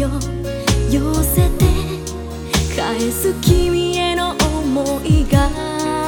よ。寄せて返す君への想いが。